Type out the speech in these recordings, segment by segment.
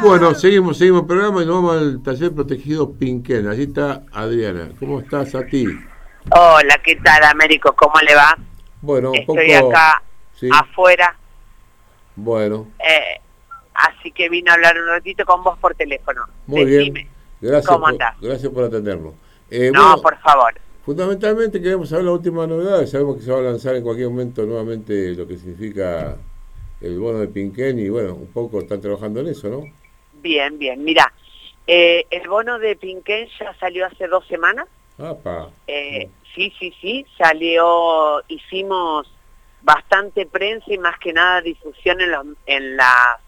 Bueno, seguimos, seguimos el programa y nos vamos al taller protegido Pinquén. Allí está Adriana. ¿Cómo estás a ti? Hola, ¿qué tal, Américo? ¿Cómo le va? Bueno, Estoy acá afuera. Bueno. Eh, así que vine a hablar un ratito con vos por teléfono. Muy bien. Gracias ¿Cómo por, Gracias por atendernos. Eh, no, por favor. Fundamentalmente queremos saber la última novedad. Sabemos que se va a lanzar en cualquier momento nuevamente lo que significa el bono de Pinquén y bueno, un poco están trabajando en eso, ¿no? Bien, bien. Mira, eh, el bono de Pinquén ya salió hace dos semanas. Eh, sí, sí, sí, salió, hicimos bastante prensa y más que nada difusión en, los, en la,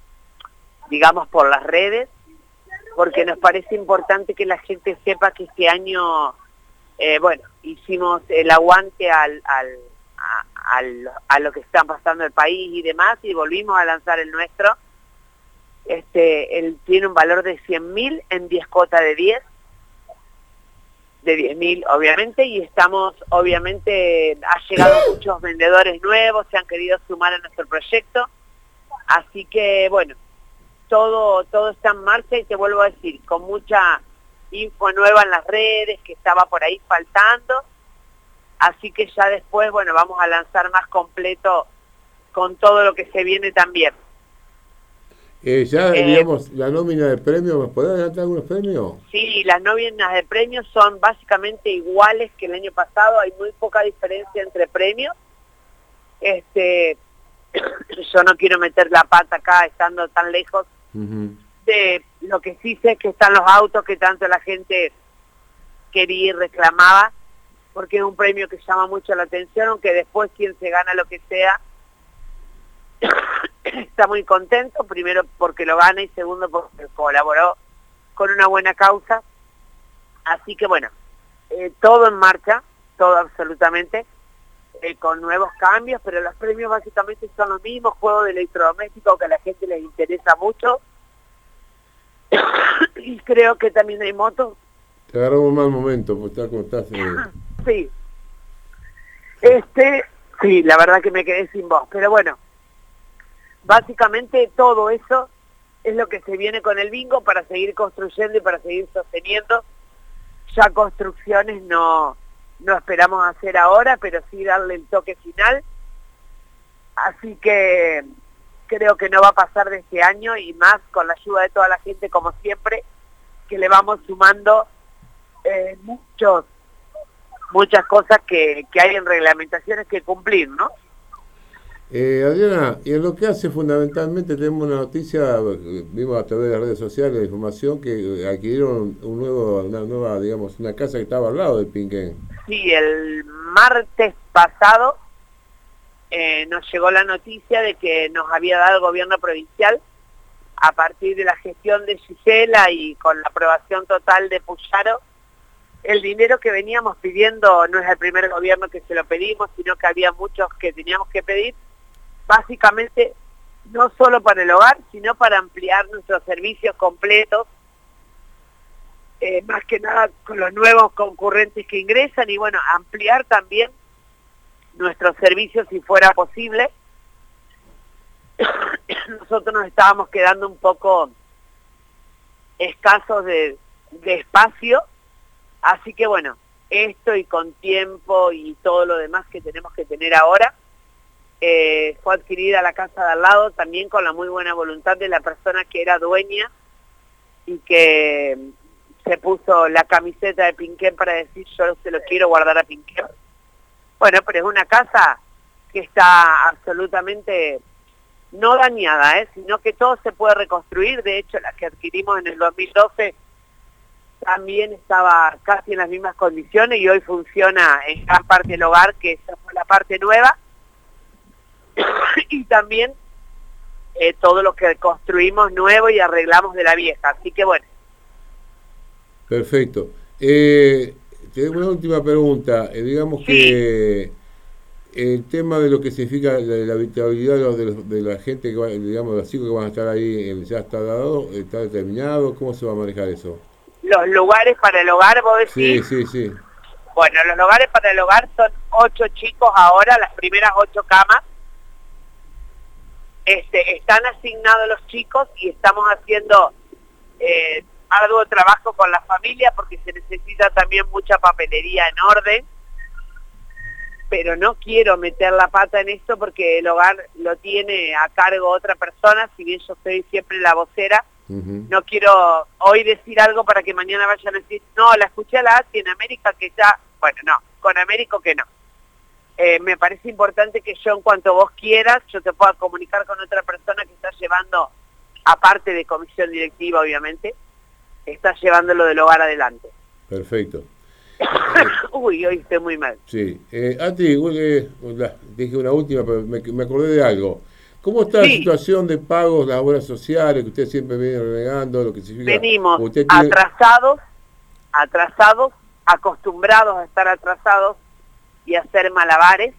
digamos, por las redes, porque nos parece importante que la gente sepa que este año, eh, bueno, hicimos el aguante al, al, a, lo que está pasando en el país y demás, y volvimos a lanzar el nuestro. Este, él tiene un valor de 100.000 en 10 cuotas de 10, de 10.000 obviamente, y estamos, obviamente, ha llegado muchos vendedores nuevos, se han querido sumar a nuestro proyecto, así que, bueno, todo, todo está en marcha y te vuelvo a decir, con mucha info nueva en las redes que estaba por ahí faltando, así que ya después, bueno, vamos a lanzar más completo con todo lo que se viene también. Eh, ya, eh, digamos, la nómina de premios, ¿me podés adelantar algunos premios? Sí, las nóminas de premios son básicamente iguales que el año pasado, hay muy poca diferencia entre premios. Este, yo no quiero meter la pata acá estando tan lejos de lo que sí sé que están los autos que tanto la gente quería y reclamaba, porque es un premio que llama mucho la atención, aunque después quien se gana lo que sea está muy contento, primero porque lo gana y segundo porque colaboró con una buena causa. Así que bueno, eh, todo en marcha, todo absolutamente, eh, con nuevos cambios, pero los premios básicamente son los mismos, juegos de electrodomésticos que a la gente les interesa mucho. y creo que también hay motos. Te agarró un mal momento, pues está como estás. Eh. sí. Este, sí, la verdad que me quedé sin voz, pero bueno, Básicamente todo eso es lo que se viene con el bingo para seguir construyendo y para seguir sosteniendo. Ya construcciones no, no esperamos hacer ahora, pero sí darle el toque final. Así que creo que no va a pasar de este año y más con la ayuda de toda la gente como siempre, que le vamos sumando eh, muchos, muchas cosas que, que hay en reglamentaciones que cumplir, ¿no? Eh, Adriana, y en lo que hace fundamentalmente tenemos una noticia, vimos a través de las redes sociales la información que adquirieron un nuevo, una nueva, digamos, una casa que estaba al lado del Pinquén. Sí, el martes pasado eh, nos llegó la noticia de que nos había dado el gobierno provincial a partir de la gestión de Gisela y con la aprobación total de Puyaro, el dinero que veníamos pidiendo no es el primer gobierno que se lo pedimos, sino que había muchos que teníamos que pedir, básicamente no solo para el hogar, sino para ampliar nuestros servicios completos, eh, más que nada con los nuevos concurrentes que ingresan y bueno, ampliar también nuestros servicios si fuera posible. Nosotros nos estábamos quedando un poco escasos de, de espacio, así que bueno, esto y con tiempo y todo lo demás que tenemos que tener ahora, eh, fue adquirida la casa de al lado también con la muy buena voluntad de la persona que era dueña y que se puso la camiseta de Pinquén para decir yo se lo quiero guardar a Pinquén. Bueno, pero es una casa que está absolutamente no dañada, ¿eh? sino que todo se puede reconstruir. De hecho, la que adquirimos en el 2012 también estaba casi en las mismas condiciones y hoy funciona en gran parte del hogar, que esa fue la parte nueva y también eh, todo lo que construimos nuevo y arreglamos de la vieja. Así que bueno. Perfecto. Eh, tengo una última pregunta. Eh, digamos que el tema de lo que significa la, habitabilidad de, de, la gente, que va, digamos, los chicos que van a estar ahí, eh, ya está dado, está determinado. ¿Cómo se va a manejar eso? Los lugares para el hogar, vos decís. Sí, sí, sí. Bueno, los lugares para el hogar son ocho chicos ahora, las primeras ocho camas este, están asignados los chicos y estamos haciendo eh, arduo trabajo con la familia porque se necesita también mucha papelería en orden. Pero no quiero meter la pata en esto porque el hogar lo tiene a cargo otra persona, si bien yo soy siempre la vocera, no quiero hoy decir algo para que mañana vayan a decir, no, la escuché a la ATI en América que ya, bueno, no, con América que no. Eh, me parece importante que yo en cuanto vos quieras, yo te pueda comunicar con otra persona que está llevando, aparte de comisión directiva obviamente, está llevando lo del hogar adelante. Perfecto. Uy, hoy estoy muy mal. Sí. Eh, ti, eh, dije una última, pero me, acordé de algo. ¿Cómo está la situación de pagos, las obras sociales, que usted siempre viene renegando, lo que significa? Venimos atrasados, atrasados, acostumbrados a estar atrasados y hacer malabares,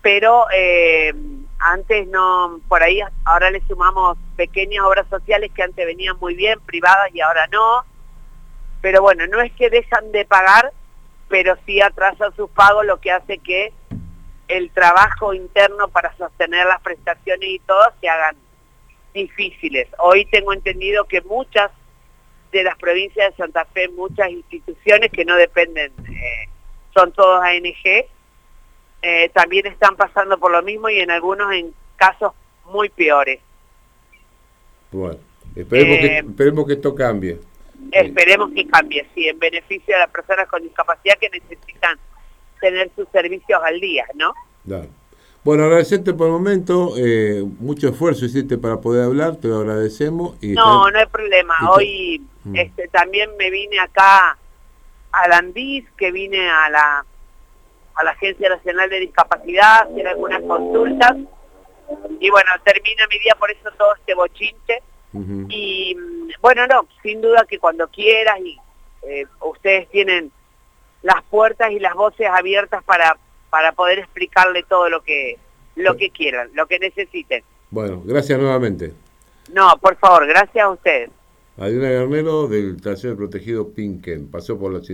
pero eh, antes no, por ahí ahora le sumamos pequeñas obras sociales que antes venían muy bien, privadas y ahora no, pero bueno, no es que dejan de pagar, pero sí atrasan sus pagos, lo que hace que el trabajo interno para sostener las prestaciones y todo se hagan difíciles. Hoy tengo entendido que muchas de las provincias de Santa Fe, muchas instituciones que no dependen, eh, son todos ANG, eh, también están pasando por lo mismo y en algunos en casos muy peores. Bueno, esperemos, que, eh, esperemos que esto cambie. Esperemos que cambie, sí, en beneficio de las personas con discapacidad que necesitan tener sus servicios al día, ¿no? Claro. Bueno, agradecerte por el momento, eh, mucho esfuerzo hiciste para poder hablar, te lo agradecemos. Y no, no hay problema. Hoy mm. este, también me vine acá a Landis, que vine a la, a la Agencia Nacional de Discapacidad, hacer algunas consultas. Y bueno, termina mi día por eso todo este bochinche. Y bueno, no, sin duda que cuando quieras y eh, ustedes tienen las puertas y las voces abiertas para, para poder explicarle todo lo que, lo que quieran, lo que necesiten. Bueno, gracias nuevamente. No, por favor, gracias a ustedes. Adriana Garnero del Taller Protegido Pinken, pasó por los